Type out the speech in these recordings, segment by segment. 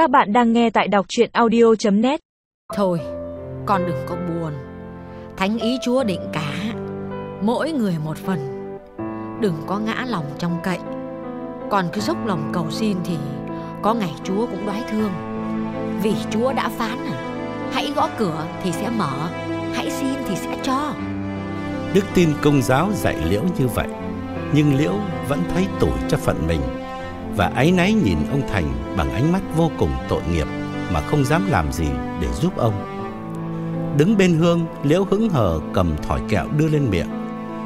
Các bạn đang nghe tại đọc chuyện audio.net Thôi, con đừng có buồn. Thánh ý Chúa định cả, mỗi người một phần. Đừng có ngã lòng trong cậy. Còn cứ dốc lòng cầu xin thì có ngày Chúa cũng đoái thương. Vì Chúa đã phán à, hãy gõ cửa thì sẽ mở, hãy xin thì sẽ cho. Đức tin công giáo dạy Liễu như vậy, nhưng Liễu vẫn thấy tủi cho phận mình và áy náy nhìn ông Thành bằng ánh mắt vô cùng tội nghiệp mà không dám làm gì để giúp ông. Đứng bên Hương, Liễu hững hờ cầm thỏi kẹo đưa lên miệng.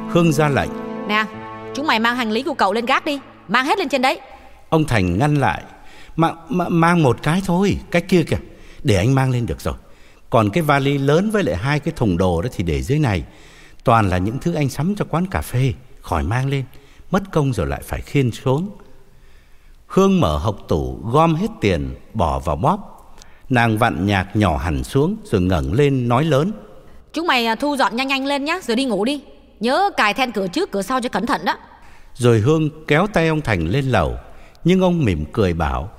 Hương ra lệnh, Nè, chúng mày mang hành lý của cậu lên gác đi, mang hết lên trên đấy. ông Thành ngăn lại. Mà, mà mang một cái thôi, cái kia kìa, để anh mang lên được rồi. Còn cái vali lớn với lại hai cái thùng đồ đó thì để dưới này. Toàn là những thứ anh sắm cho quán cà phê, khỏi mang lên. Mất công rồi lại phải khiên xuống. Hương mở hộc tủ, gom hết tiền, bỏ vào bóp. Nàng vặn nhạc nhỏ hẳn xuống rồi ngẩng lên nói lớn. Chúng mày à, thu dọn nhanh nhanh lên nhá, rồi đi ngủ đi. Nhớ cài then cửa trước cửa sau cho cẩn thận đó. Rồi Hương kéo tay ông Thành lên lầu Nhưng ông mỉm cười bảo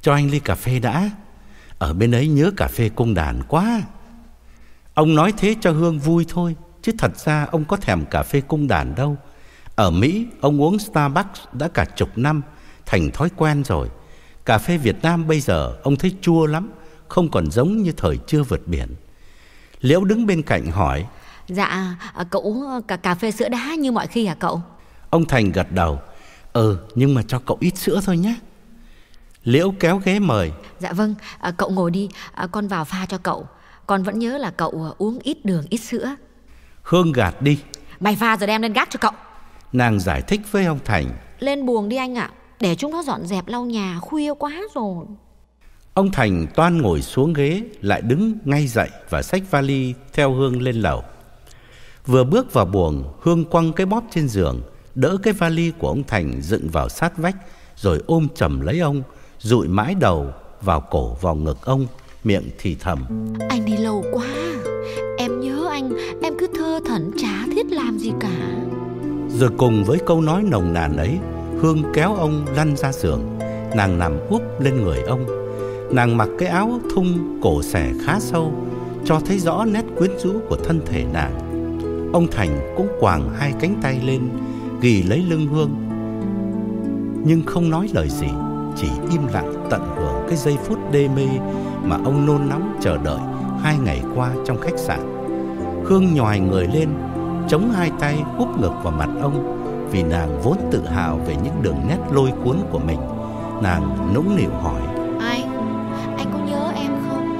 Cho anh ly cà phê đã Ở bên ấy nhớ cà phê cung đàn quá Ông nói thế cho Hương vui thôi Chứ thật ra ông có thèm cà phê cung đàn đâu Ở Mỹ ông uống Starbucks đã cả chục năm Thành thói quen rồi Cà phê Việt Nam bây giờ ông thấy chua lắm Không còn giống như thời chưa vượt biển Liễu đứng bên cạnh hỏi Dạ, à, cậu uống cả cà phê sữa đá như mọi khi hả cậu? Ông Thành gật đầu Ừ nhưng mà cho cậu ít sữa thôi nhé Liễu kéo ghế mời Dạ vâng, à, cậu ngồi đi, à, con vào pha cho cậu. Con vẫn nhớ là cậu à, uống ít đường, ít sữa. Hương gạt đi Mày pha rồi đem lên gác cho cậu. Nàng giải thích với ông Thành Lên buồng đi anh ạ, để chúng nó dọn dẹp lau nhà, khuya quá rồi. Ông Thành toan ngồi xuống ghế Lại đứng ngay dậy và xách vali Theo Hương lên lầu Vừa bước vào buồng Hương quăng cái bóp trên giường Đỡ cái vali của ông Thành dựng vào sát vách Rồi ôm chầm lấy ông Rụi mãi đầu vào cổ vào ngực ông Miệng thì thầm Anh đi lâu quá, em nhớ anh, em cứ thơ thẩn chả thiết làm gì cả. Rồi cùng với câu nói nồng nàn ấy Hương kéo ông lăn ra giường. Nàng nằm úp lên người ông. Nàng mặc cái áo thun cổ xẻ khá sâu, Cho thấy rõ nét quyến rũ của thân thể nàng. Ông Thành cũng quàng hai cánh tay lên, Ghi lấy lưng Hương. Nhưng không nói lời gì, Chỉ im lặng tận hưởng cái giây phút đê mê Mà ông nôn nóng chờ đợi Hai ngày qua trong khách sạn. Hương nhòi người lên, Chống hai tay úp ngực vào mặt ông. Vì nàng vốn tự hào về những đường nét lôi cuốn của mình. Nàng nũng nịu hỏi. Anh, anh có nhớ em không?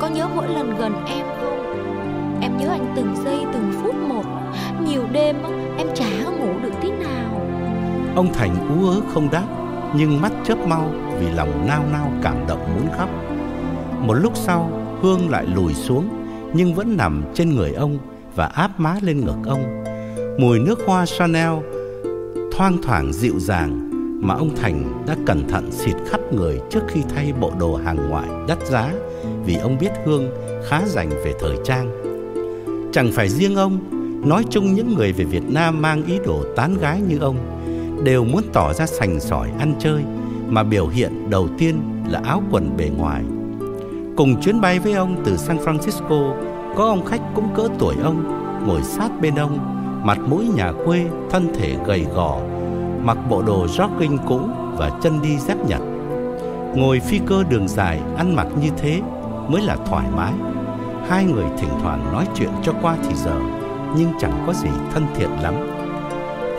Có nhớ mỗi lần gần em không? Em nhớ anh từng giây từng phút một. Nhiều đêm em chả ngủ được tí nào. Ông Thành ú ớ không đáp Nhưng mắt chớp mau vì lòng nao nao cảm động muốn khóc. Một lúc sau Hương lại lùi xuống Nhưng vẫn nằm trên người ông Và áp má lên ngực ông Mùi nước hoa Chanel, Thoang thoảng dịu dàng Mà ông Thành đã cẩn thận xịt khắp người Trước khi thay bộ đồ hàng ngoại đắt giá Vì ông biết Hương khá dành về thời trang. Chẳng phải riêng ông, Nói chung những người về Việt Nam mang ý đồ tán gái như ông Đều muốn tỏ ra sành sỏi ăn chơi Mà biểu hiện đầu tiên là áo quần bề ngoài. Cùng chuyến bay với ông từ San Francisco, Có ông khách cũng cỡ tuổi ông Ngồi sát bên ông Mặt mũi nhà quê, thân thể gầy gò Mặc bộ đồ jogging cũ và chân đi dép nhật. Ngồi phi cơ đường dài ăn mặc như thế mới là thoải mái. Hai người thỉnh thoảng nói chuyện cho qua thì giờ Nhưng chẳng có gì thân thiện lắm.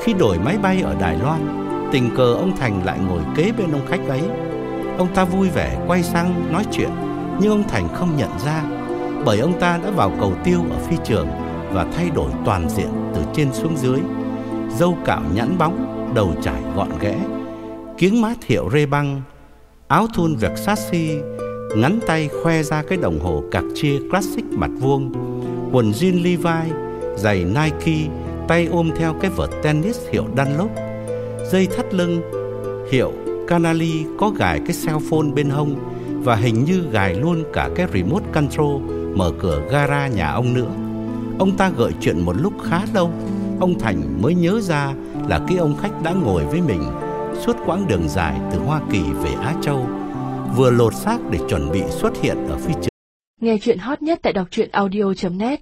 Khi đổi máy bay ở Đài Loan Tình cờ ông Thành lại ngồi kế bên ông khách ấy. Ông ta vui vẻ quay sang nói chuyện Nhưng ông Thành không nhận ra Bởi ông ta đã vào cầu tiêu ở phi trường. Và thay đổi toàn diện từ trên xuống dưới. Dâu cạo nhẵn bóng, Đầu trải gọn ghẽ. Kiếng mát hiệu rê băng, Áo thun Versace, Ngắn tay khoe ra cái đồng hồ Cartier Classic mặt vuông. Quần jean Levi Giày Nike, Tay ôm theo cái vợt tennis hiệu Dunlop. Dây thắt lưng, hiệu Canali có gài cái cell phone bên hông Và hình như gài luôn cả cái remote control Mở cửa gara nhà ông nữa. Ông ta gợi chuyện một lúc khá lâu Ông Thành mới nhớ ra là cái ông khách đã ngồi với mình Suốt quãng đường dài từ Hoa Kỳ về Á Châu, vừa lột xác để chuẩn bị xuất hiện ở phi trường. Nghe chuyện hot nhất tại đọc truyện audio.net